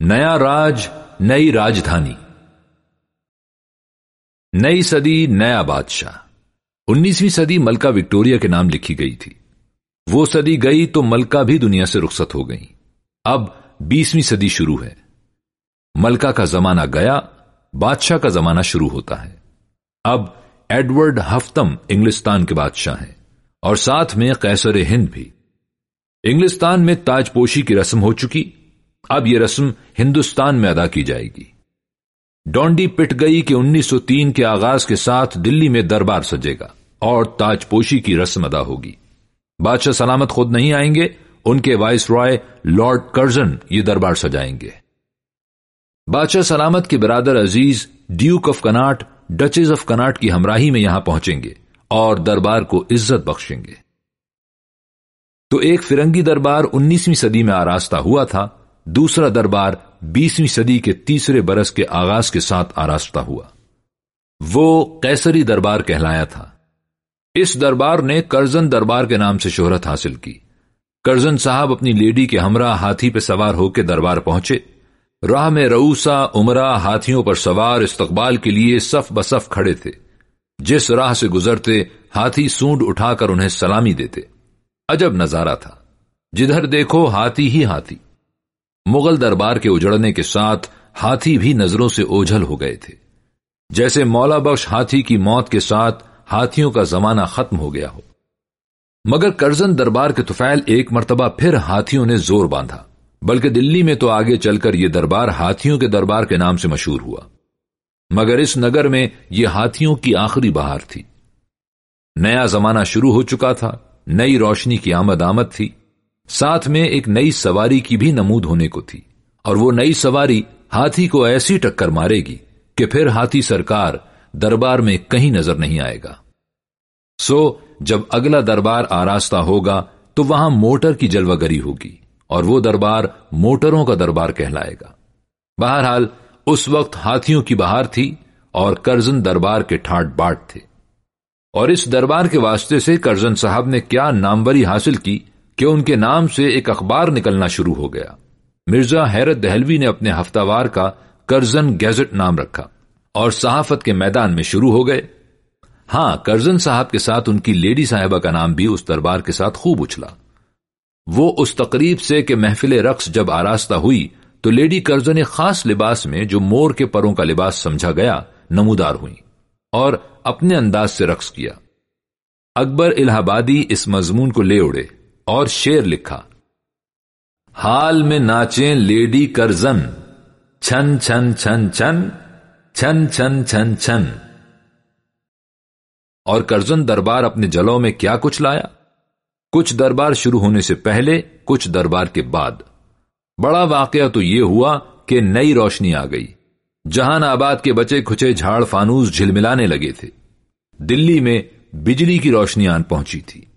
نیا راج، نئی راجدھانی۔ نئی صدی، نیا بادشاہ۔ انیسویں صدی ملکہ وکٹوریا کے نام لکھی گئی تھی۔ وہ صدی گئی تو ملکہ بھی دنیا سے رخصت ہو گئی اب بیسویں صدی شروع ہے۔ ملکہ کا زمانہ گیا، بادشاہ کا زمانہ شروع ہوتا ہے۔ اب ایڈورڈ ہفتم انگلستان کے بادشاہ ہیں۔ اور ساتھ میں قیصر ہند بھی۔ انگلستان میں تاج پوشی کی رسم ہو چکی۔ اب یہ رسم ہندوستان میں ادا کی جائے گی۔ ڈونڈی پٹ گئی کہ انیس سو تین کے آغاز کے ساتھ دلی میں دربار سجے گا اور تاج پوشی کی رسم ادا ہوگی۔ بادشاہ سلامت خود نہیں آئیں گے، ان کے وائس رائے لارڈ کرزن یہ دربار سجائیں گے۔ بادشاہ سلامت کے برادر عزیز duke of Connaught, duchess of Connaught کی ہمراہی میں یہاں پہنچیں گے اور دربار کو عزت بخشیں گے۔ تو ایک فرنگی دربار انیسویں صدی میں آراستہ ہوا تھا دوسرا دربار بیسویں صدی کے تیسرے برس کے آغاز کے ساتھ آراستہ ہوا۔ وہ کیسری دربار کہلایا تھا۔ اس دربار نے کرزن دربار کے نام سے شہرت حاصل کی۔ کرزن صاحب اپنی لیڈی کے ہمراہ ہاتھی پہ سوار ہو کے دربار پہنچے۔ راہ میں روسا عمرہ ہاتھیوں پر سوار استقبال کے لیے صف بصف کھڑے تھے۔ جس راہ سے گزرتے ہاتھی سونڈ اٹھا کر انہیں سلامی دیتے۔ عجب نظارہ تھا۔ جدھر دیکھو ہاتھی ہی ہاتھی۔ مغل دربار کے اجڑنے کے ساتھ ہاتھی بھی نظروں سے اوجھل ہو گئے تھے۔ جیسے مولا بخش ہاتھی کی موت کے ساتھ ہاتھیوں کا زمانہ ختم ہو گیا ہو۔ مگر کرزن دربار کے توفیل ایک مرتبہ پھر ہاتھیوں نے زور باندھا، بلکہ دلی میں تو آگے چل کر یہ دربار ہاتھیوں کے دربار کے نام سے مشہور ہوا۔ مگر اس نگر میں یہ ہاتھیوں کی آخری بہار تھی۔ نیا زمانہ شروع ہو چکا تھا، نئی روشنی کی آمد آمد تھی۔ ساتھ میں ایک نئی سواری کی بھی نمود ہونے کو تھی، اور وہ نئی سواری ہاتھی کو ایسی ٹکر مارے گی کہ پھر ہاتھی سرکار دربار میں کہیں نظر نہیں آئے گا۔ سو جب اگلا دربار آراستہ ہوگا تو وہاں موٹر کی جلوہ گری ہوگی، اور وہ دربار موٹروں کا دربار کہلائے گا۔ بہرحال، اس وقت ہاتھیوں کی بہار تھی اور کرزن دربار کے ٹھاٹ باٹ تھے۔ اور اس دربار کے واسطے سے کرزن صاحب نے کیا ناموری حاصل کی کہ ان کے نام سے ایک اخبار نکلنا شروع ہو گیا۔ مرزا حیرت دہلوی نے اپنے ہفتہ وار کا کرزن گیزٹ نام رکھا اور صحافت کے میدان میں شروع ہو گئے۔ ہاں کرزن صاحب کے ساتھ ان کی لیڈی صاحبہ کا نام بھی اس دربار کے ساتھ خوب اچھلا۔ وہ اس تقریب سے کہ محفل رقص جب آراستہ ہوئی تو لیڈی کرزن ایک خاص لباس میں جو مور کے پروں کا لباس سمجھا گیا، نمودار ہوئی اور اپنے انداز سے رقص کیا۔ اکبر الہ آبادی اس مضمون کو لے اڑے اور شیر لکھا۔ حال میں ناچیں لیڈی کرزن۔ چھن چھن چھن چھن۔ چھن چھن چھن چھن۔ اور کرزن دربار اپنے جلوں میں کیا کچھ لایا؟ کچھ دربار شروع ہونے سے پہلے، کچھ دربار کے بعد۔ بڑا واقعہ تو یہ ہوا کہ نئی روشنی آ گئی۔ جہان آباد کے بچے کھچے جھاڑ فانوس جھلملانے لگے تھے۔ دلی میں بجلی کی روشنی آن پہنچی تھی۔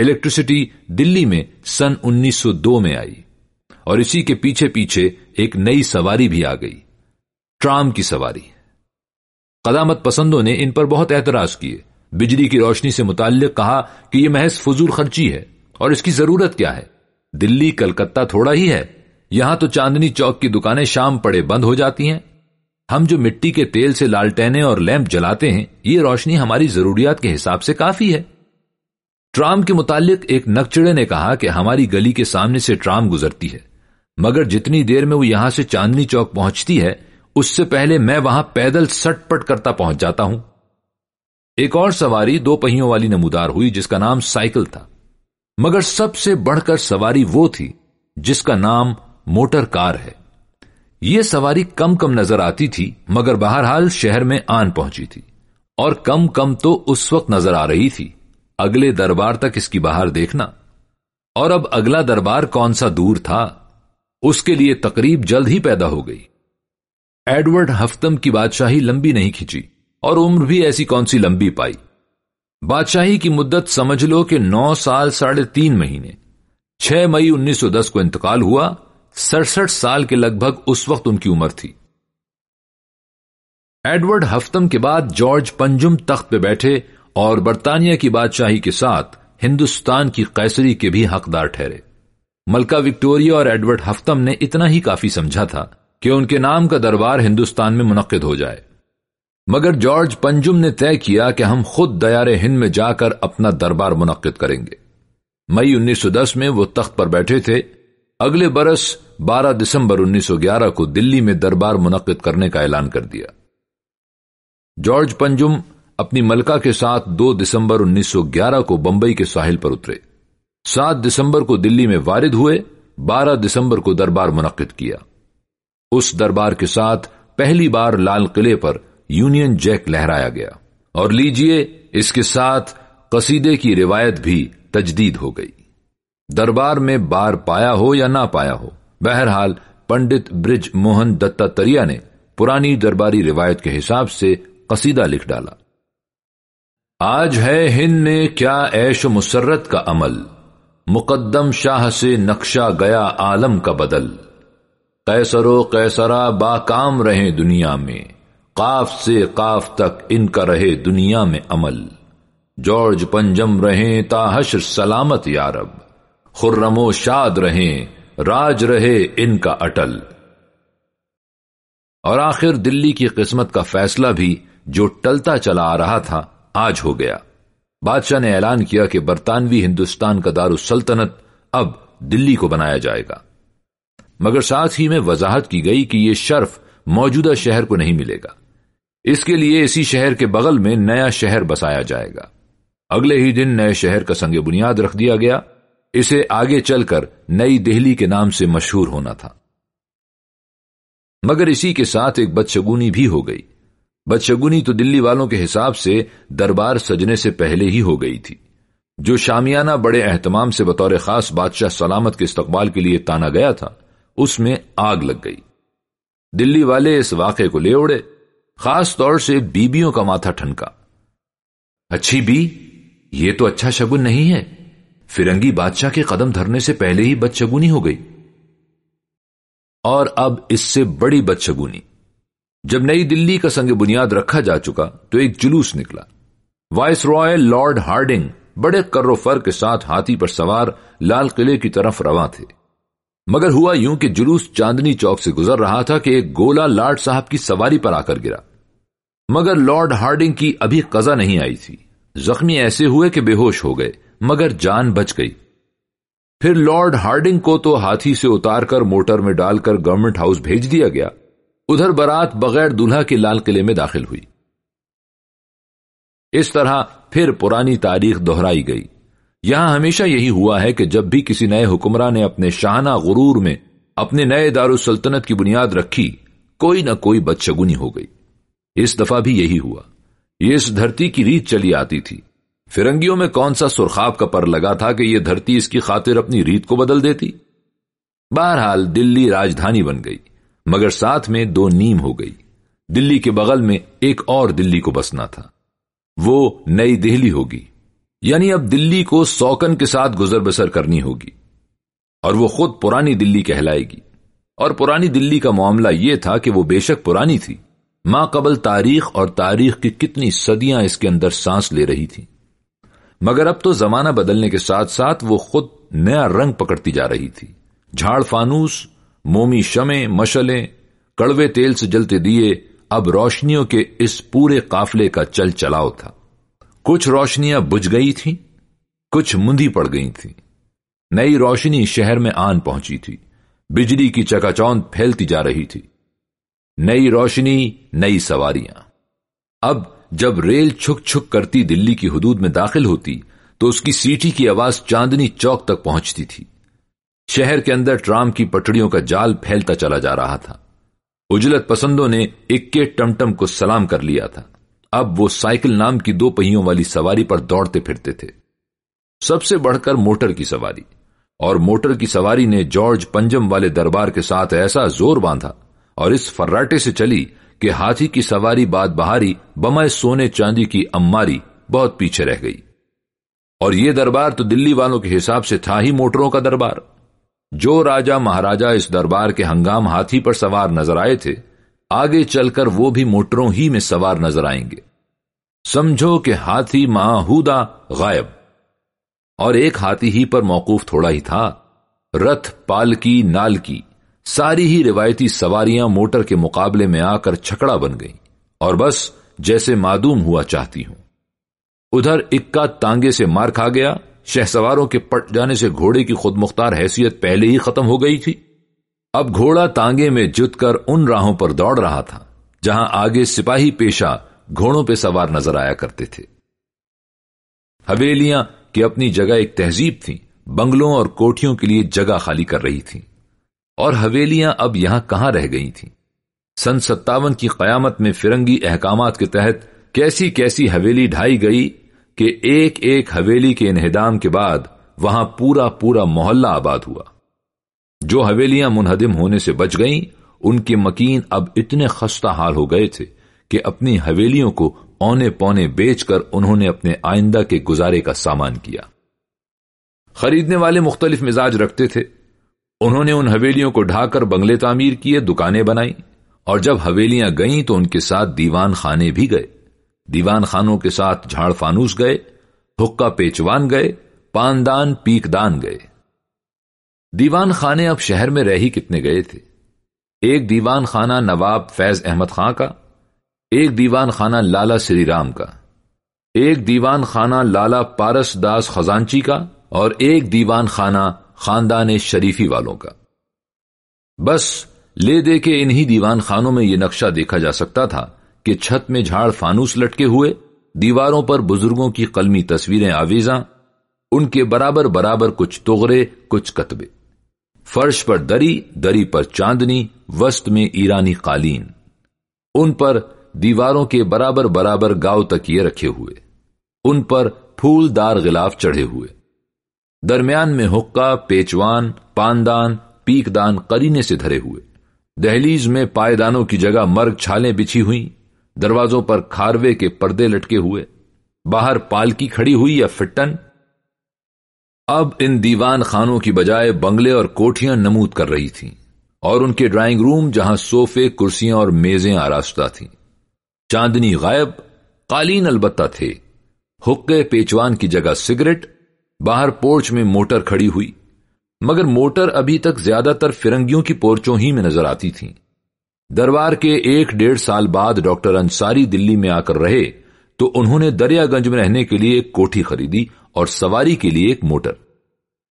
الیکٹریسٹی دلی میں سن انیس سو دو میں آئی اور اسی کے پیچھے پیچھے ایک نئی سواری بھی آ گئی، ٹرام کی سواری۔ قدامت پسندوں نے ان پر بہت اعتراض کیے۔ بجلی کی روشنی سے متعلق کہا کہ یہ محض فضول خرچی ہے اور اس کی ضرورت کیا ہے۔ دلی، کلکتہ تھوڑا ہی ہے۔ یہاں تو چاندنی چوک کی دکانیں شام پڑے بند ہو جاتی ہیں۔ ہم جو مٹی کے تیل سے لالٹینے اور لیمپ جلاتے ہیں، یہ روشنی ہماری ضروریات کے حساب سے کافی ہے۔ ٹرام کے متعلق ایک نکچڑے نے کہا کہ ہماری گلی کے سامنے سے ٹرام گزرتی ہے، مگر جتنی دیر میں وہ یہاں سے چاندنی چوک پہنچتی ہے، اس سے پہلے میں وہاں پیدل سٹ پٹ کرتا پہنچ جاتا ہوں۔ ایک اور سواری دو پہیوں والی نمودار ہوئی جس کا نام سائیکل تھا۔ مگر سب سے بڑھ کر سواری وہ تھی جس کا نام موٹر کار ہے۔ یہ سواری کم کم نظر آتی تھی، مگر بہرحال شہر میں آن پہنچی تھی۔ اور کم کم تو اس وقت نظر آ رہی تھی۔ اگلے دربار تک اس کی باہر دیکھنا۔ اور اب اگلا دربار کون سا دور تھا، اس کے لیے تقریب جلد ہی پیدا ہو گئی۔ ایڈورڈ ہفتم کی بادشاہی لمبی نہیں کھینچی، اور عمر بھی ایسی کون سی لمبی پائی۔ بادشاہی کی مدت سمجھ لو کہ نو سال ساڑھے تین مہینے۔ چھ مئی انیس سو دس کو انتقال ہوا، سڑسٹھ سال کے لگ بھگ اس وقت ان کی عمر تھی۔ ایڈورڈ ہفتم کے بعد جارج پنجم تخت پہ بیٹھے اور برطانیہ کی بادشاہی کے ساتھ ہندوستان کی قیصری کے بھی حقدار ٹھہرے۔ ملکہ وکٹوریا اور ایڈورڈ ہفتم نے اتنا ہی کافی سمجھا تھا کہ ان کے نام کا دربار ہندوستان میں منعقد ہو جائے۔ مگر جارج پنجم نے طے کیا کہ ہم خود دیار ہند میں جا کر اپنا دربار منعقد کریں گے۔ مئی انیس سو دس میں وہ تخت پر بیٹھے تھے۔ اگلے برس بارہ دسمبر انیس سو گیارہ کو دلی میں دربار منعقد کرنے کا اعلان کر دیا۔ جارج پنجم اپنی ملکہ کے ساتھ دو دسمبر انیس سو گیارہ کو بمبئی کے ساحل پر اترے۔ سات دسمبر کو دلی میں وارد ہوئے، بارہ دسمبر کو دربار منعقد کیا۔ اس دربار کے ساتھ پہلی بار لال قلعے پر یونین جیک لہرایا گیا۔ اور لیجیے، اس کے ساتھ قصیدے کی روایت بھی تجدید ہو گئی۔ دربار میں بار پایا ہو یا نہ پایا ہو، بہرحال پنڈت برج موہن دتاتریا نے پرانی درباری روایت کے حساب سے قصیدہ لکھ ڈالا۔ آج ہے ہند نے کیا ایش و مسرت کا عمل۔ مقدم شاہ سے نقشہ گیا عالم کا بدل۔ قیصر و قیصرا با کام رہے دنیا میں۔ قاف سے قاف تک ان کا رہے دنیا میں عمل۔ جارج پنجم رہیں تا حشر سلامت یارب خرم و شاد رہیں راج رہے ان کا اٹل۔ اور آخر دلی کی قسمت کا فیصلہ بھی جو ٹلتا چلا آ رہا تھا۔ آج ہو گیا۔ بادشاہ نے اعلان کیا کہ برطانوی ہندوستان کا دار السلطنت اب دلی کو بنایا جائے گا۔ مگر ساتھ ہی میں وضاحت کی گئی کہ یہ شرف موجودہ شہر کو نہیں ملے گا۔ اس کے لیے اسی شہر کے بغل میں نیا شہر بسایا جائے گا۔ اگلے ہی دن نئے شہر کا سنگ بنیاد رکھ دیا گیا۔ اسے آگے چل کر نئی دہلی کے نام سے مشہور ہونا تھا۔ مگر اسی کے ساتھ ایک بدشگونی بھی ہو گئی۔ بدشگونی تو دلی والوں کے حساب سے دربار سجنے سے پہلے ہی ہو گئی تھی۔ جو شامیانہ بڑے اہتمام سے بطور خاص بادشاہ سلامت کے استقبال کے لیے تانا گیا تھا، اس میں آگ لگ گئی۔ دلی والے اس واقعے کو لے اڑے خاص طور سے بیبیوں کا ماتھا ٹھنکا۔ اچھی بی، یہ تو اچھا شگن نہیں ہے۔ فرنگی بادشاہ کے قدم دھرنے سے پہلے ہی بد شگونی ہو گئی۔ اور اب اس سے بڑی بد شگونی جب نئی دلی کا سنگ بنیاد رکھا جا چکا تو ایک جلوس نکلا۔ وائس رائل لارڈ ہارڈنگ بڑے کر و فر کے ساتھ ہاتھی پر سوار لال قلعے کی طرف رواں تھے۔ مگر ہوا یوں کہ جلوس چاندنی چوک سے گزر رہا تھا کہ ایک گولا لارڈ صاحب کی سواری پر آ کر گرا۔ مگر لارڈ ہارڈنگ کی ابھی قزا نہیں آئی تھی۔ زخمی ایسے ہوئے کہ بے ہوش ہو گئے، مگر جان بچ گئی۔ پھر لارڈ ہارڈنگ کو تو ہاتھی سے اتار کر موٹر میں ڈال کر گورنمنٹ ہاؤس بھیج دیا گیا۔ ادھر برات بغیر دلہا کے لال قلعے میں داخل ہوئی۔ اس طرح پھر پرانی تاریخ دہرائی گئی۔ یہاں ہمیشہ یہی ہوا ہے کہ جب بھی کسی نئے حکمراں نے اپنے شاہانہ غرور میں اپنے نئے دارالسلطنت کی بنیاد رکھی، کوئی نہ کوئی بدشگونی ہو گئی۔ اس دفعہ بھی یہی ہوا۔ یہ اس دھرتی کی ریت چلی آتی تھی۔ فرنگیوں میں کون سا سرخاب کا پر لگا تھا کہ یہ دھرتی اس کی خاطر اپنی ریت کو بدل دیتی؟ بہرحال دلی راجدھانی بن گئی۔ مگر ساتھ میں دو نیم ہو گئی۔ دلی کے بغل میں ایک اور دلی کو بسنا تھا۔ وہ نئی دہلی ہوگی۔ یعنی اب دلی کو سوکن کے ساتھ گزر بسر کرنی ہوگی۔ اور وہ خود پرانی دلی کہلائے گی۔ اور پرانی دلی کا معاملہ یہ تھا کہ وہ بے شک پرانی تھی۔ ماں قبل تاریخ اور تاریخ کی کتنی صدیاں اس کے اندر سانس لے رہی تھی مگر اب تو زمانہ بدلنے کے ساتھ ساتھ وہ خود نیا رنگ پکڑتی جا رہی تھی۔ جھاڑ فانوس مومی شمیں مشلیں، کڑوے تیل سے جلتے دیے، اب روشنیوں کے اس پورے قافلے کا چل چلاؤ تھا۔ کچھ روشنیاں بجھ گئی تھیں، کچھ مندی پڑ گئی تھیں۔ نئی روشنی شہر میں آن پہنچی تھی، بجلی کی چکاچوند پھیلتی جا رہی تھی۔ نئی روشنی، نئی سواریاں۔ اب جب ریل چھک چھک کرتی دلی کی حدود میں داخل ہوتی، تو اس کی سیٹی کی آواز چاندنی چوک تک پہنچتی تھی۔ شہر کے اندر ٹرام کی پٹڑیوں کا جال پھیلتا چلا جا رہا تھا۔ اجلت پسندوں نے اکے ٹمٹم کو سلام کر لیا تھا۔ اب وہ سائیکل نام کی دو پہیوں والی سواری پر دوڑتے پھرتے تھے۔ سب سے بڑھ کر موٹر کی سواری۔ اور موٹر کی سواری نے جارج پنجم والے دربار کے ساتھ ایسا زور باندھا اور اس فراٹے سے چلی کہ ہاتھی کی سواری باد بہاری بمائے سونے چاندی کی اماری بہت پیچھے رہ گئی۔ اور یہ دربار تو دلی والوں کے حساب سے تھا ہی موٹروں کا دربار۔ جو راجا مہاراجا اس دربار کے ہنگام ہاتھی پر سوار نظر آئے تھے، آگے چل کر وہ بھی موٹروں ہی میں سوار نظر آئیں گے۔ سمجھو کہ ہاتھی ماہودا غائب۔ اور ایک ہاتھی ہی پر موقوف تھوڑا ہی تھا۔ رتھ پالکی نال کی۔ ساری ہی روایتی سواریاں موٹر کے مقابلے میں آ کر چھکڑا بن گئیں۔ اور بس جیسے معدوم ہوا چاہتی ہوں۔ ادھر اکا تانگے سے مار کھا گیا۔ شہ سواروں کے پٹ جانے سے گھوڑے کی خود مختار حیثیت پہلے ہی ختم ہو گئی تھی۔ اب گھوڑا تانگے میں جت کر ان راہوں پر دوڑ رہا تھا، جہاں آگے سپاہی پیشہ گھوڑوں پہ سوار نظر آیا کرتے تھے۔ حویلیاں کہ اپنی جگہ ایک تہذیب تھی بنگلوں اور کوٹھیوں کے لیے جگہ خالی کر رہی تھی اور حویلیاں اب یہاں کہاں رہ گئی تھیں؟ سن ستاون کی قیامت میں فرنگی احکامات کے تحت کیسی کیسی حویلی ڈھائی گئی کہ ایک ایک حویلی کے انہدام کے بعد وہاں پورا پورا محلہ آباد ہوا۔ جو حویلیاں منہدم ہونے سے بچ گئیں، ان کے مکین اب اتنے خستہ حال ہو گئے تھے کہ اپنی حویلیوں کو اونے پونے بیچ کر انہوں نے اپنے آئندہ کے گزارے کا سامان کیا۔ خریدنے والے مختلف مزاج رکھتے تھے۔ انہوں نے ان حویلیوں کو ڈھا کر بنگلے تعمیر کیے، دکانیں بنائی اور جب حویلیاں گئیں تو ان کے ساتھ دیوان خانے بھی گئے۔ دیوان خانوں کے ساتھ جھاڑ فانوس گئے حکا پیچوان گئے، پاندان پیک دان گئے۔ دیوان خانے اب شہر میں رہ ہی کتنے گئے تھے۔ ایک دیوان خانہ نواب فیض احمد خان کا، ایک دیوان خانہ لالا سری رام کا۔ ایک دیوان خانہ لالا پارس داس خزانچی کا اور ایک دیوان خانہ خاندان شریفی والوں کا۔ بس لے دے کے انہی دیوان خانوں میں یہ نقشہ دیکھا جا سکتا تھا۔ کہ چھت میں جھاڑ فانوس لٹکے ہوئے، دیواروں پر بزرگوں کی قلمی تصویریں آویزاں، ان کے برابر برابر کچھ تغرے، کچھ کتبے۔ فرش پر دری دری پر چاندنی، وسط میں ایرانی قالین۔ ان پر دیواروں کے برابر برابر گاؤ تکیے رکھے ہوئے۔ ان پر پھول دار غلاف چڑھے ہوئے۔ درمیان میں حکا پیچوان، پاندان پیک دان کرینے سے دھرے ہوئے۔ دہلیز میں پائیدانوں کی جگہ مرگ چھالیں بچھی ہوئی دروازوں پر کھاروے کے پردے لٹکے ہوئے، باہر پالکی کھڑی ہوئی یا فٹن۔ اب ان دیوان خانوں کی بجائے بنگلے اور کوٹیاں نمود کر رہی تھیں، اور ان کے ڈرائنگ روم جہاں سوفے کرسیاں اور میزیں آراستہ تھیں۔ چاندنی غائب، قالین البتہ تھے۔ حقے پیچوان کی جگہ سگریٹ، باہر پورچ میں موٹر کھڑی ہوئی۔ مگر موٹر ابھی تک زیادہ تر فرنگیوں کی پورچوں ہی میں نظر آتی تھیں۔ دربار کے ایک ڈیڑھ سال بعد ڈاکٹر انصاری دلی میں آ کر رہے تو انہوں نے دریا گنج میں رہنے کے لیے ایک کوٹھی خریدی اور سواری کے لیے ایک موٹر۔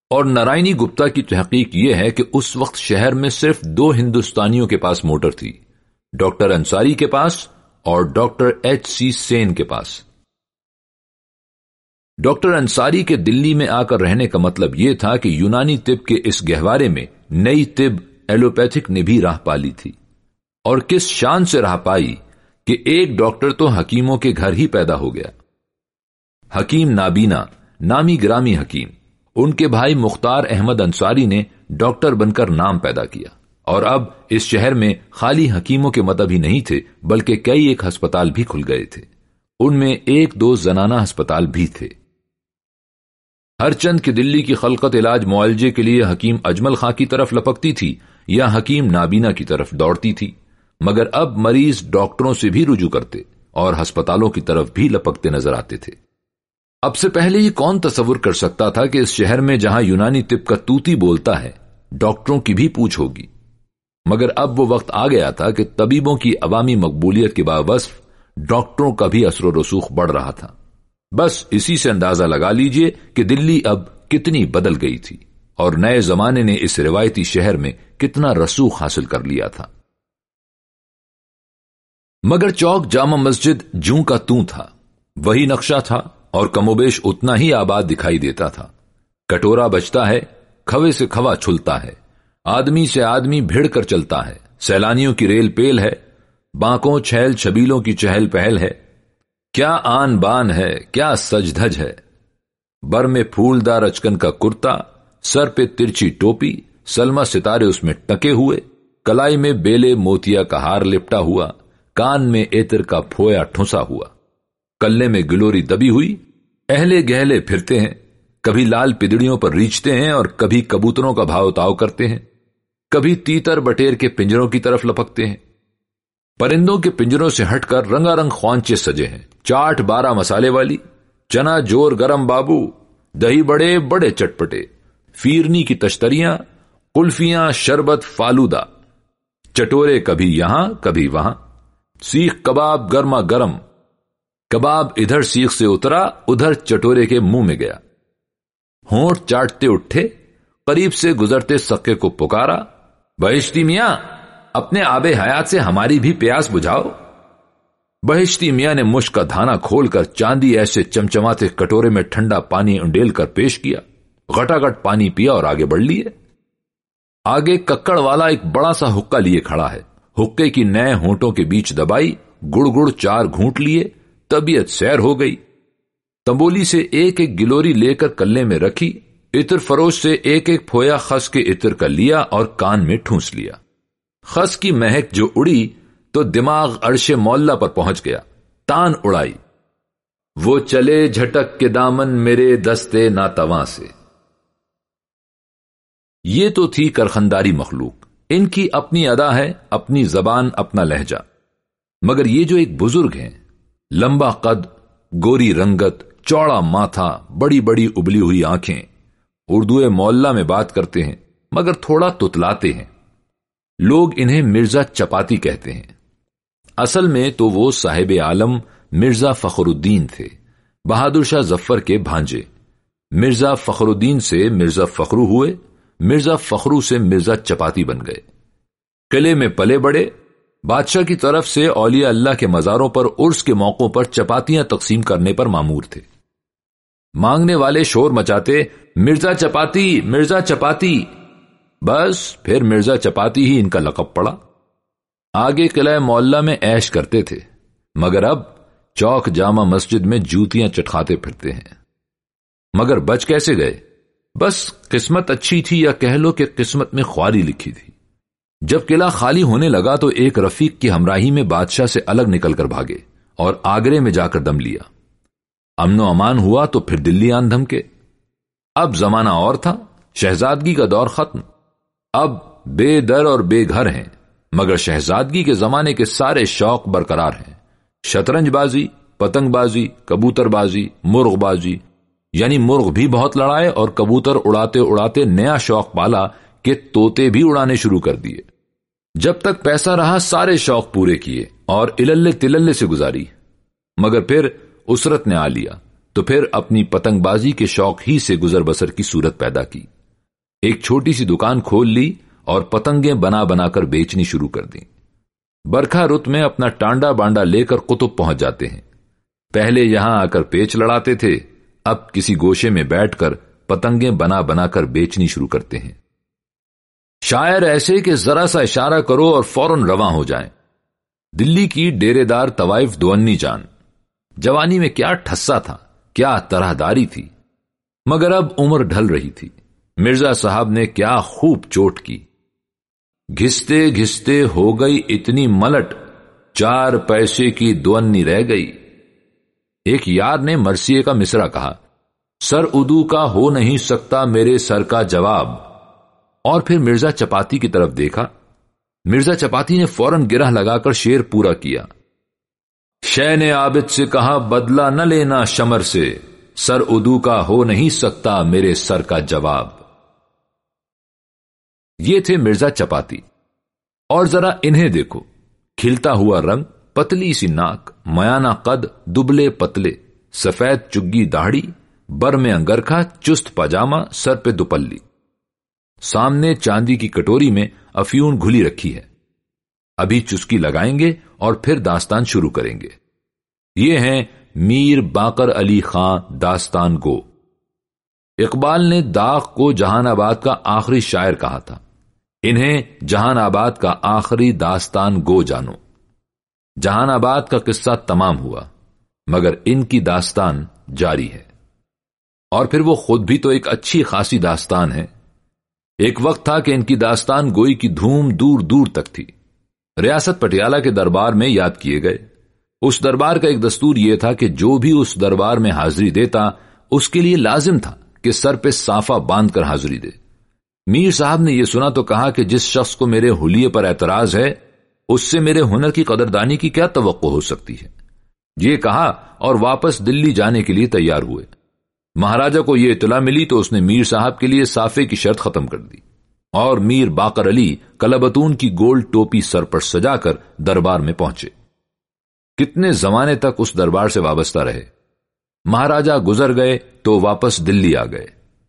اور نارائنی گپتا کی تحقیق یہ ہے کہ اس وقت شہر میں صرف دو ہندوستانیوں کے پاس موٹر تھی، ڈاکٹر انصاری کے پاس اور ڈاکٹر ایچ سی سین کے پاس۔ ڈاکٹر انصاری کے دلی میں آ کر رہنے کا مطلب یہ تھا کہ یونانی طب کے اس گہوارے میں نئی طب ایلوپیتھک نے بھی راہ پالی تھی۔ اور کس شان سے رہ پائی کہ ایک ڈاکٹر تو حکیموں کے گھر ہی پیدا ہو گیا۔ حکیم نابینا، نامی گرامی حکیم، ان کے بھائی مختار احمد انصاری نے ڈاکٹر بن کر نام پیدا کیا۔ اور اب اس شہر میں خالی حکیموں کے مطلب ہی نہیں تھے، بلکہ کئی ایک ہسپتال بھی کھل گئے تھے۔ ان میں ایک دو زنانہ ہسپتال بھی تھے۔ ہر چند کی دلی کی خلقت علاج معالجے کے لیے حکیم اجمل خاں کی طرف لپکتی تھی یا حکیم نابینا کی طرف دوڑتی تھی۔ مگر اب مریض ڈاکٹروں سے بھی رجوع کرتے اور ہسپتالوں کی طرف بھی لپکتے نظر آتے تھے۔ اب سے پہلے یہ کون تصور کر سکتا تھا کہ اس شہر میں جہاں یونانی طب کا توتی بولتا ہے، ڈاکٹروں کی بھی پوچھ ہوگی۔ مگر اب وہ وقت آ گیا تھا کہ طبیبوں کی عوامی مقبولیت کے باوصف ڈاکٹروں کا بھی اثر و رسوخ بڑھ رہا تھا۔ بس اسی سے اندازہ لگا لیجیے کہ دلی اب کتنی بدل گئی تھی اور نئے زمانے نے اس روایتی شہر میں کتنا رسوخ حاصل کر لیا تھا۔ مگر چوک جامع مسجد جوں کا توں تھا۔ وہی نقشہ تھا اور کم و بیش اتنا ہی آباد دکھائی دیتا تھا۔ کٹورا بچتا ہے، کھوے سے کھوا چھلتا ہے۔ آدمی سے آدمی بھیڑ کر چلتا ہے۔ سیلانیوں کی ریل پیل ہے۔ بانکوں چھیل چھبیلوں کی چہل پہل ہے۔ کیا آن بان ہے، کیا سج دھج ہے۔ بر میں پھول دار اچکن کا کرتا، سر پہ ترچی ٹوپی سلما ستارے اس میں ٹکے ہوئے۔ کلائی میں بیلے موتیا کا ہار لپٹا ہوا۔ کان میں ایتر کا پھویا ٹھونسا ہوا۔ کلے میں گلوری دبی ہوئی۔ اہلے گہلے پھرتے ہیں۔ کبھی لال پدڑیوں پر ریچتے ہیں اور کبھی کبوتروں کا بھاؤ تاؤ کرتے ہیں۔ کبھی تیتر بٹیر کے پنجروں کی طرف لپکتے ہیں۔ پرندوں کے پنجروں سے ہٹ کر رنگا رنگ خوانچے سجے ہیں۔ چاٹ بارہ مسالے والی۔ چنا جور گرم بابو۔ دہی بڑے بڑے چٹپٹے۔ فیرنی کی تشتریاں۔ کلفیاں شربت فالودہ۔ چٹورے کبھی یہاں، کبھی وہاں۔ سیخ کباب گرما گرم۔ کباب ادھر سیخ سے اترا، ادھر چٹورے کے منہ میں گیا۔ ہونٹ چاٹتے اٹھے، قریب سے گزرتے سکے کو پکارا۔ بہشتی میاں، اپنے آب حیات سے ہماری بھی پیاس بجھاؤ۔ بہشتی میاں نے مشک کا دھانا کھول کر چاندی ایسے چمچماتے کٹورے میں ٹھنڈا پانی انڈیل کر پیش کیا۔ گٹا گٹ پانی پیا اور آگے بڑھ لیے۔ آگے ککڑ والا ایک بڑا سا حکا لیے کھڑا ہے۔ حکے کی نئے ہونٹوں کے بیچ دبائی گڑ گڑ چار گھونٹ لیے، طبیعت سیر ہو گئی۔ تمبولی سے ایک ایک گلوری لے کر کلے میں رکھی، عطر فروش سے ایک ایک پھویا خس کے عطر کا لیا اور کان میں ٹھونس لیا۔ خس کی مہک جو اڑی تو دماغ عرش مولا پر پہنچ گیا، تان اڑائی۔ وہ چلے جھٹک کے دامن میرے دستے ناتواں سے۔ یہ تو تھی کرخنداری مخلوق۔ ان کی اپنی ادا ہے، اپنی زبان، اپنا لہجہ۔ مگر یہ جو ایک بزرگ ہیں، لمبا قد، گوری رنگت، چوڑا ماتھا، بڑی بڑی ابلی ہوئی آنکھیں، اردو مولا میں بات کرتے ہیں، مگر تھوڑا تتلاتے ہیں۔ لوگ انہیں مرزا چپاتی کہتے ہیں۔ اصل میں تو وہ صاحب عالم مرزا فخر الدین تھے، بہادر شاہ ظفر کے بھانجے۔ مرزا فخر الدین سے مرزا فخرو ہوئے۔ مرزا فخرو سے مرزا چپاتی بن گئے۔ قلعے میں پلے بڑے بادشاہ کی طرف سے اولیاء اللہ کے مزاروں پر عرس کے موقعوں پر چپاتیاں تقسیم کرنے پر معمور تھے۔ مانگنے والے شور مچاتے، مرزا چپاتی مرزا چپاتی۔ بس پھر مرزا چپاتی ہی ان کا لقب پڑا۔ آگے قلعہ مولا میں ایش کرتے تھے۔ مگر اب چوک جامع مسجد میں جوتیاں چٹکھاتے پھرتے ہیں۔ مگر بچ کیسے گئے؟ بس قسمت اچھی تھی یا کہہ لو کہ قسمت میں خواری لکھی تھی۔ جب قلعہ خالی ہونے لگا تو ایک رفیق کی ہمراہی میں بادشاہ سے الگ نکل کر بھاگے اور آگرے میں جا کر دم لیا۔ امن و امان ہوا تو پھر دلی آن دھم کے اب زمانہ اور تھا، شہزادگی کا دور ختم۔ اب بے در اور بے گھر ہیں، مگر شہزادگی کے زمانے کے سارے شوق برقرار ہیں۔ شطرنج بازی، پتنگ بازی، کبوتر بازی، مرغ بازی یعنی مرغ بھی بہت لڑائے اور کبوتر اڑاتے اڑاتے نیا شوق پالا کہ توتے بھی اڑانے شروع کر دیے۔ جب تک پیسہ رہا سارے شوق پورے کیے اور الل تلل سے گزاری۔ مگر پھر اسرت نے آ لیا۔ تو پھر اپنی پتنگ بازی کے شوق ہی سے گزر بسر کی صورت پیدا کی۔ ایک چھوٹی سی دکان کھول لی اور پتنگیں بنا بنا کر بیچنی شروع کر دی برکھا رت میں اپنا ٹانڈا بانڈا لے کر قطب پہنچ جاتے ہیں۔ پہلے یہاں آ کر پیچ لڑاتے تھے۔ اب کسی گوشے میں بیٹھ کر پتنگیں بنا بنا کر بیچنی شروع کرتے ہیں۔ شاعر ایسے کہ ذرا سا اشارہ کرو اور فوراً رواں ہو جائیں۔ دلی کی ڈیرے دار طوائف دونی جان۔ جوانی میں کیا ٹھسا تھا، کیا طرح داری تھی۔ مگر اب عمر ڈھل رہی تھی۔ مرزا صاحب نے کیا خوب چوٹ کی۔ گھستے گھستے ہو گئی اتنی ملٹ، چار پیسے کی دونی رہ گئی۔ ایک یار نے مرثیے کا مصرا کہا، سر ادو کا ہو نہیں سکتا میرے سر کا جواب. اور پھر مرزا چپاتی کی طرف دیکھا۔ مرزا چپاتی نے فوراً گرہ لگا کر شیر پورا کیا۔ شہ نے عابد سے کہا، بدلہ نہ لینا شمر سے، سر ادو کا ہو نہیں سکتا میرے سر کا جواب. یہ تھے مرزا چپاتی۔ اور ذرا انہیں دیکھو۔ کھلتا ہوا رنگ پتلی سی ناک میانا قد دبلے پتلے، سفید چگی داڑھی، بر میں انگرکھا چست پاجامہ، سر پہ دوپلی۔ سامنے چاندی کی کٹوری میں افیون گھلی رکھی ہے۔ ابھی چسکی لگائیں گے اور پھر داستان شروع کریں گے۔ یہ ہیں میر باقر علی خان داستان گو۔ اقبال نے داغ کو جہان آباد کا آخری شاعر کہا تھا۔ انہیں جہان آباد کا آخری داستان گو جانو۔ جہان آباد کا قصہ تمام ہوا، مگر ان کی داستان جاری ہے۔ اور پھر وہ خود بھی تو ایک اچھی خاصی داستان ہے۔ ایک وقت تھا کہ ان کی داستان گوئی کی دھوم دور دور تک تھی۔ ریاست پٹیالہ کے دربار میں یاد کیے گئے۔ اس دربار کا ایک دستور یہ تھا کہ جو بھی اس دربار میں حاضری دیتا، اس کے لیے لازم تھا کہ سر پہ صافہ باندھ کر حاضری دے۔ میر صاحب نے یہ سنا تو کہا کہ جس شخص کو میرے ہولیے پر اعتراض ہے اس سے میرے ہنر کی قدردانی کی کیا توقع ہو سکتی ہے؟ یہ کہا اور واپس دلی جانے کے لیے تیار ہوئے۔ مہاراجا کو یہ اطلاع ملی تو اس نے میر صاحب کے لیے صافے کی شرط ختم کر دی۔ اور میر باقر علی کلبتون کی گولڈ ٹوپی سر پر سجا کر دربار میں پہنچے۔ کتنے زمانے تک اس دربار سے وابستہ رہے۔ مہاراجا گزر گئے تو واپس دلی آ گئے۔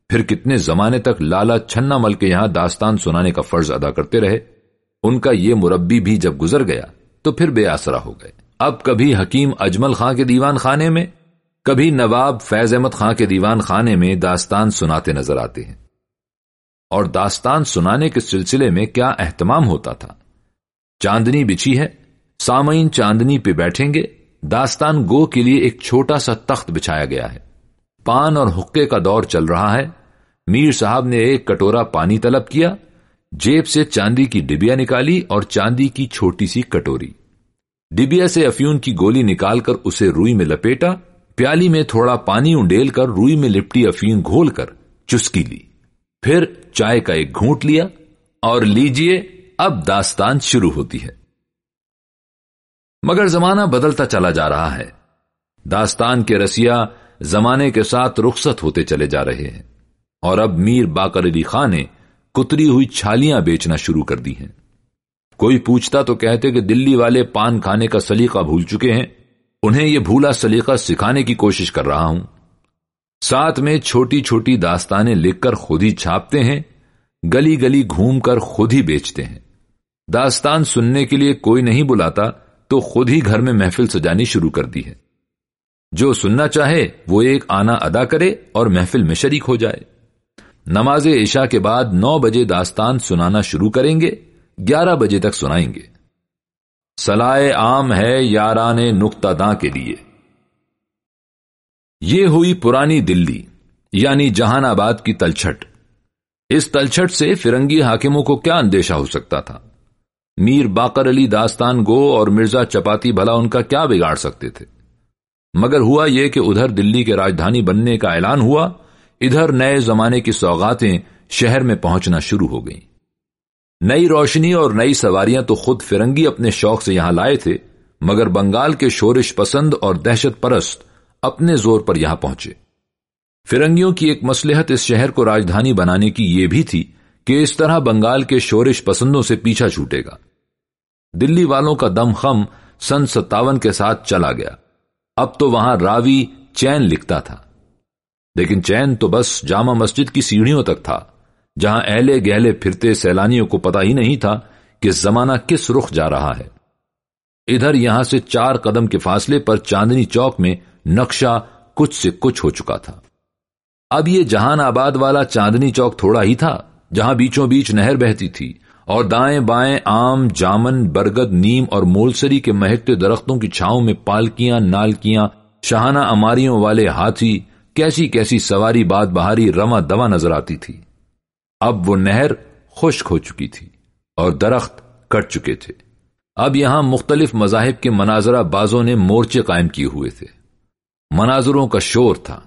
پھر کتنے زمانے تک لالا چھنا مل کے یہاں داستان سنانے کا فرض ادا کرتے رہے۔ ان کا یہ مربی بھی جب گزر گیا تو پھر بے آسرا ہو گئے۔ اب کبھی حکیم اجمل خان کے دیوان خانے میں، کبھی نواب فیض احمد خان کے دیوان خانے میں داستان سناتے نظر آتے ہیں۔ اور داستان سنانے کے سلسلے میں کیا اہتمام ہوتا تھا؟ چاندنی بچھی ہے، سامعین چاندنی پہ بیٹھیں گے، داستان گو کے لیے ایک چھوٹا سا تخت بچھایا گیا ہے۔ پان اور حقے کا دور چل رہا ہے۔ میر صاحب نے ایک کٹورا پانی طلب کیا۔ جیب سے چاندی کی ڈبیا نکالی اور چاندی کی چھوٹی سی کٹوری۔ ڈبیا سے افیون کی گولی نکال کر اسے روئی میں لپیٹا، پیالی میں تھوڑا پانی انڈیل کر روئی میں لپٹی افیون گھول کر چسکی لی۔ پھر چائے کا ایک گھونٹ لیا اور لیجیے، اب داستان شروع ہوتی ہے۔ مگر زمانہ بدلتا چلا جا رہا ہے۔ داستان کے رسیا زمانے کے ساتھ رخصت ہوتے چلے جا رہے ہیں۔ اور اب میر باقر علی خان نے کتری ہوئی چھالیاں بیچنا شروع کر دی ہیں۔ کوئی پوچھتا تو کہتے کہ دلی والے پان کھانے کا سلیقہ بھول چکے ہیں۔ انہیں یہ بھولا سلیقہ سکھانے کی کوشش کر رہا ہوں۔ ساتھ میں چھوٹی چھوٹی داستانیں لکھ کر خود ہی چھاپتے ہیں۔ گلی گلی گھوم کر خود ہی بیچتے ہیں۔ داستان سننے کے لیے کوئی نہیں بلاتا تو خود ہی گھر میں محفل سجانی شروع کر دی ہے۔ جو سننا چاہے وہ ایک آنا ادا کرے اور محفل میں شریک ہو جائے۔ نماز عشاء کے بعد نو بجے داستان سنانا شروع کریں گے، گیارہ بجے تک سنائیں گے۔ سلائے عام ہے یاران نقطہ داں کے لیے۔ یہ ہوئی پرانی دلی یعنی جہان آباد کی تلچھٹ۔ اس تلچھٹ سے فرنگی حاکموں کو کیا اندیشہ ہو سکتا تھا؟ میر باقر علی داستان گو اور مرزا چپاتی بھلا ان کا کیا بگاڑ سکتے تھے؟ مگر ہوا یہ کہ ادھر دلی کے راجدھانی بننے کا اعلان ہوا ادھر نئے زمانے کی سوغاتیں شہر میں پہنچنا شروع ہو گئیں۔ نئی روشنی اور نئی سواریاں تو خود فرنگی اپنے شوق سے یہاں لائے تھے، مگر بنگال کے شورش پسند اور دہشت پرست اپنے زور پر یہاں پہنچے۔ فرنگیوں کی ایک مسلحت اس شہر کو راجدھانی بنانے کی یہ بھی تھی کہ اس طرح بنگال کے شورش پسندوں سے پیچھا چھوٹے گا۔ دلی والوں کا دم خم سن ستاون کے ساتھ چلا گیا۔ اب تو وہاں راوی چین لکھتا تھا۔ لیکن چین تو بس جامع مسجد کی سیڑھیوں تک تھا، جہاں اہلے گہلے پھرتے سیلانیوں کو پتا ہی نہیں تھا کہ زمانہ کس رخ جا رہا ہے۔ ادھر یہاں سے چار قدم کے فاصلے پر چاندنی چوک میں نقشہ کچھ سے کچھ ہو چکا تھا۔ اب یہ جہان آباد والا چاندنی چوک تھوڑا ہی تھا، جہاں بیچوں بیچ نہر بہتی تھی اور دائیں بائیں آم جامن، برگد، نیم اور مولسری کے مہکتے درختوں کی چھاؤں میں پالکیاں، نالکیاں شہانہ اماریوں والے ہاتھی کیسی کیسی سواری باد بہاری رواں دوا نظر آتی تھی۔ اب وہ نہر خشک ہو چکی تھی اور درخت کٹ چکے تھے۔ اب یہاں مختلف مذاہب کے مناظرہ بازوں نے مورچے قائم کیے ہوئے تھے۔ مناظروں کا شور تھا۔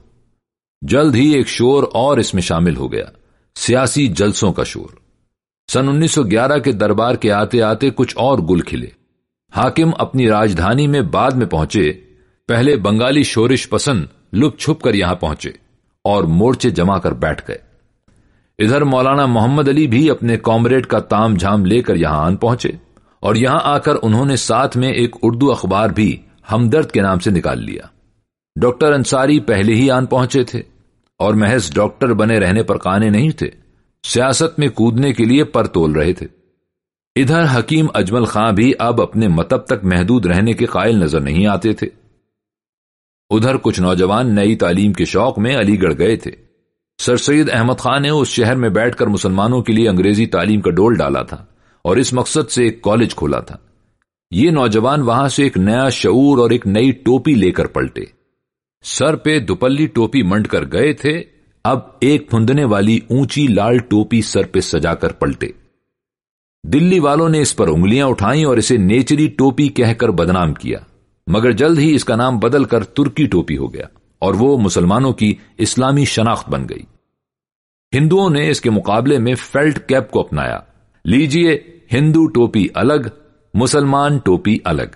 جلد ہی ایک شور اور اس میں شامل ہو گیا۔ سیاسی جلسوں کا شور۔ سن انیس سو گیارہ کے دربار کے آتے آتے کچھ اور گل کھلے۔ حاکم اپنی راجدھانی میں بعد میں پہنچے۔ پہلے بنگالی شورش پسند لپ چھپ کر یہاں پہنچے اور مورچے جما کر بیٹھ گئے۔ ادھر مولانا محمد علی بھی اپنے کامریڈ کا تام جھام لے کر یہاں آن پہنچے اور یہاں آ کر انہوں نے ساتھ میں ایک اردو اخبار بھی ہمدرد کے نام سے نکال لیا۔ ڈاکٹر انصاری پہلے ہی آن پہنچے تھے اور محض ڈاکٹر بنے رہنے پر کانے نہیں تھے، سیاست میں کودنے کے لیے پر تول رہے تھے۔ ادھر حکیم اجمل خان بھی اب اپنے متب تک محدود رہنے کے قائل نظر نہیں آتے تھے۔ ادھر کچھ نوجوان نئی تعلیم کے شوق میں علی گڑھ گئے تھے۔ سر سید احمد خان نے اس شہر میں بیٹھ کر مسلمانوں کے لیے انگریزی تعلیم کا ڈول ڈالا تھا اور اس مقصد سے ایک کالج کھولا تھا۔ یہ نوجوان وہاں سے ایک نیا شعور اور ایک نئی ٹوپی لے کر پلٹے۔ سر پہ دوپلی ٹوپی منڈ کر گئے تھے، اب ایک پھندنے والی اونچی لال ٹوپی سر پہ سجا کر پلٹے۔ دلی والوں نے اس پر انگلیاں اٹھائیں اور اسے نیچری ٹوپی کہہ کر بدنام کیا۔ مگر جلد ہی اس کا نام بدل کر ترکی ٹوپی ہو گیا اور وہ مسلمانوں کی اسلامی شناخت بن گئی۔ ہندوؤں نے اس کے مقابلے میں فیلٹ کیپ کو اپنایا۔ لیجیے ہندو ٹوپی الگ، مسلمان ٹوپی الگ۔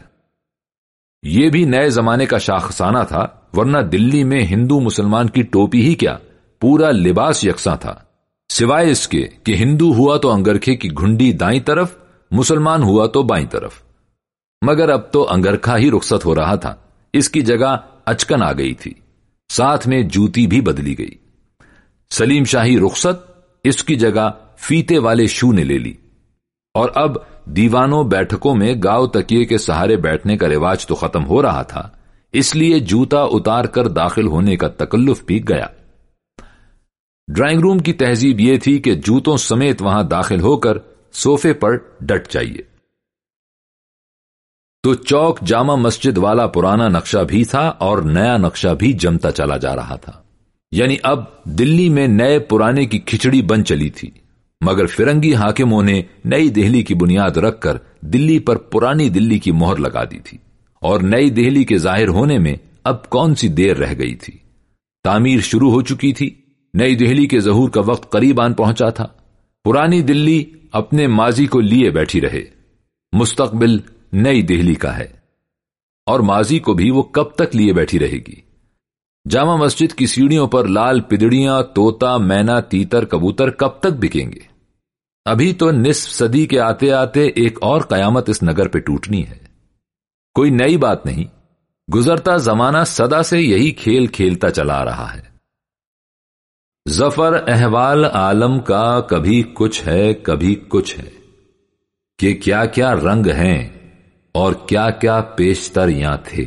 یہ بھی نئے زمانے کا شاخسانہ تھا، ورنہ دلی میں ہندو مسلمان کی ٹوپی ہی کیا، پورا لباس یکساں تھا۔ سوائے اس کے کہ ہندو ہوا تو انگرکھے کی گھنڈی دائیں طرف، مسلمان ہوا تو بائیں طرف۔ مگر اب تو انگرکھا ہی رخصت ہو رہا تھا۔ اس کی جگہ اچکن آ گئی تھی۔ ساتھ میں جوتی بھی بدلی گئی۔ سلیم شاہی رخصت اس کی جگہ فیتے والے شو نے لے لی۔ اور اب دیوانوں بیٹھکوں میں گاؤ تکیے کے سہارے بیٹھنے کا رواج تو ختم ہو رہا تھا۔ اس لیے جوتا اتار کر داخل ہونے کا تکلف بھی گیا۔ ڈرائنگ روم کی تہذیب یہ تھی کہ جوتوں سمیت وہاں داخل ہو کر سوفے پر ڈٹ چاہیے تو چوک جامع مسجد والا پرانا نقشہ بھی تھا اور نیا نقشہ بھی جمتا چلا جا رہا تھا۔ یعنی اب دلی میں نئے پرانے کی کھچڑی بن چلی تھی۔ مگر فرنگی حاکموں نے نئی دہلی کی بنیاد رکھ کر دلی پر پرانی دلی کی مہر لگا دی تھی۔ اور نئی دہلی کے ظاہر ہونے میں اب کون سی دیر رہ گئی تھی؟ تعمیر شروع ہو چکی تھی۔ نئی دہلی کے ظہور کا وقت قریب آن پہنچا تھا۔ پرانی دلی اپنے ماضی کو لیے بیٹھی رہے۔ مستقبل نئی دہلی کا ہے اور ماضی کو بھی وہ کب تک لیے بیٹھی رہے گی۔ جامع مسجد کی سیڑھیوں پر لال پدڑیاں توتا مینا، تیتر، کبوتر کب تک بکیں گے؟ ابھی تو نصف صدی کے آتے آتے ایک اور قیامت اس نگر پہ ٹوٹنی ہے۔ کوئی نئی بات نہیں، گزرتا زمانہ سدا سے یہی کھیل کھیلتا چلا رہا ہے۔ ظفر احوال عالم کا کبھی کچھ ہے، کبھی کچھ ہے۔ کہ کیا کیا رنگ ہیں اور کیا کیا پیشتر یہاں تھے۔